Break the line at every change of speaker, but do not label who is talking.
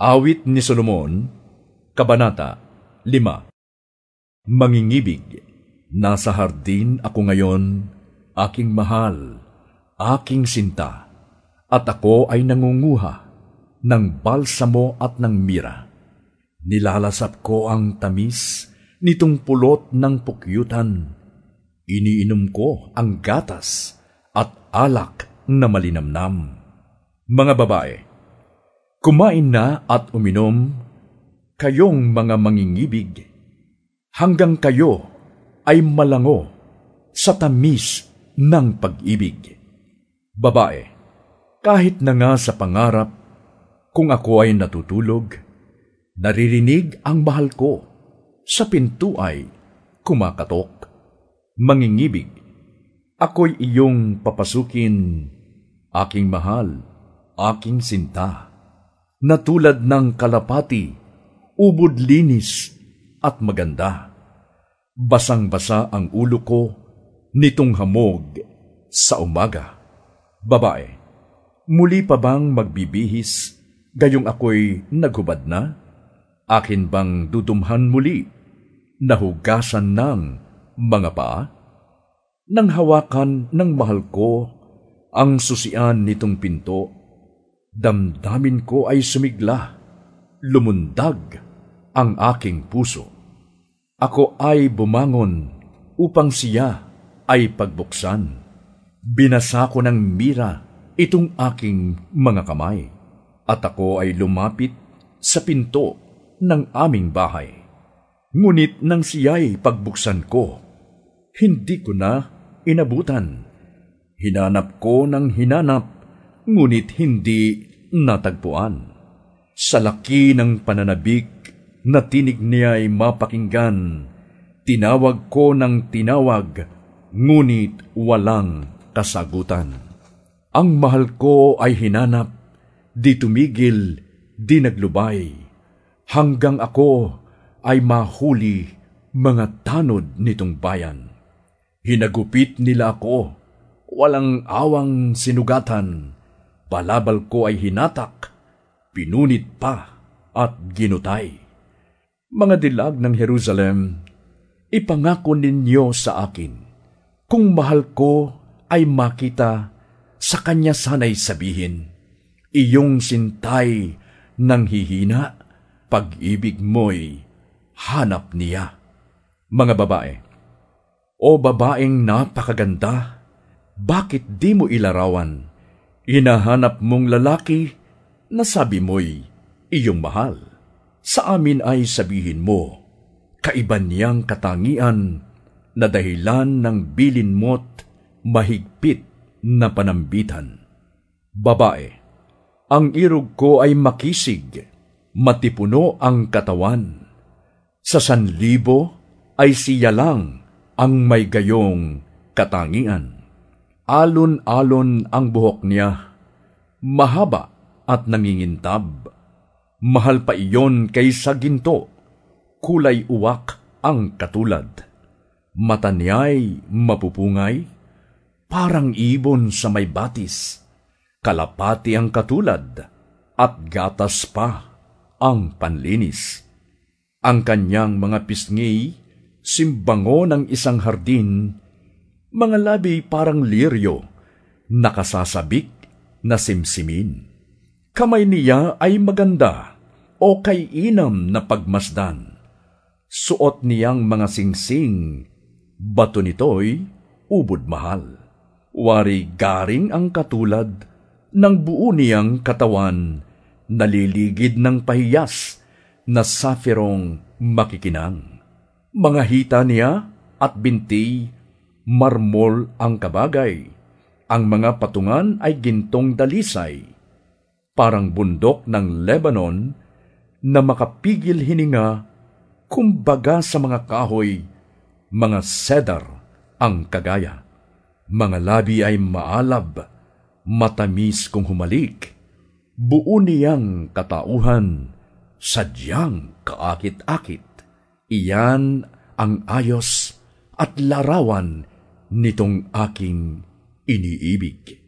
Awit ni Solomon, Kabanata 5 Mangingibig, nasa hardin ako ngayon, aking mahal, aking sinta, at ako ay nangunguha ng balsamo at ng mira. Nilalasap ko ang tamis nitong pulot ng pukyutan. Iniinom ko ang gatas at alak na malinamnam. Mga babae, Kumain na at uminom, kayong mga mangingibig, hanggang kayo ay malango sa tamis ng pag-ibig. Babae, kahit na nga sa pangarap, kung ako ay natutulog, naririnig ang mahal ko, sa pinto ay kumakatok. Mangingibig, ako'y iyong papasukin, aking mahal, aking sinta na tulad ng kalapati, ubod linis at maganda. Basang-basa ang ulo ko nitong hamog sa umaga. Babae, muli pa bang magbibihis gayong ako'y naghubad na? Akin bang dudumhan muli, nahugasan ng mga paa? Nang hawakan ng mahal ko ang susian nitong pinto, damdamin ko ay sumigla, lumundag ang aking puso. Ako ay bumangon upang siya ay pagbuksan. Binasa ko ng mira itong aking mga kamay, at ako ay lumapit sa pinto ng aming bahay. Ngunit nang siya'y pagbuksan ko, hindi ko na inabutan. Hinanap ko ng hinanap ngunit hindi natagpuan. Sa laki ng pananabik na tinig niya ay mapakinggan, tinawag ko ng tinawag, ngunit walang kasagutan. Ang mahal ko ay hinanap, di tumigil, di naglubay, hanggang ako ay mahuli mga tanod nitong bayan. Hinagupit nila ako, walang awang sinugatan, Balabal ko ay hinatak, pinunit pa at ginutay. Mga dilag ng Jerusalem, ipangako ninyo sa akin, kung mahal ko ay makita, sa kanya sana'y sabihin, iyong sintay ng hihina, pag-ibig mo'y hanap niya. Mga babae, o babaeng napakaganda, bakit di mo ilarawan Hinahanap mong lalaki na sabi mo'y iyong mahal. Sa amin ay sabihin mo, kaiban niyang katangian na dahilan ng bilin mo't mahigpit na panambitan. Babae, ang irog ko ay makisig, matipuno ang katawan. Sa sanlibo ay siya lang ang may gayong katangian. Alon-alon ang buhok niya, mahaba at nangingintab. Mahal pa iyon kaysa ginto, kulay uwak ang katulad. Mata niya'y mapupungay, parang ibon sa may batis. Kalapati ang katulad, at gatas pa ang panlinis. Ang kanyang mga pisngi, simbango ng isang hardin, mga labi parang liryo, nakasasabik na simsimin. Kamay niya ay maganda o kay inam na pagmasdan. Suot niyang mga singsing, bato nito'y ubod mahal. Wari garing ang katulad ng buo niyang katawan, naliligid ng pahiyas na safirong makikinang. Mga hita niya at binti marmol ang kabagay. Ang mga patungan ay gintong dalisay, parang bundok ng Lebanon na makapigil hininga kumbaga sa mga kahoy, mga cedar ang kagaya. Mga labi ay maalab, matamis kung humalik, buo niyang katauhan, sadyang kaakit-akit. Iyan ang ayos at larawan nitong aking iniibig.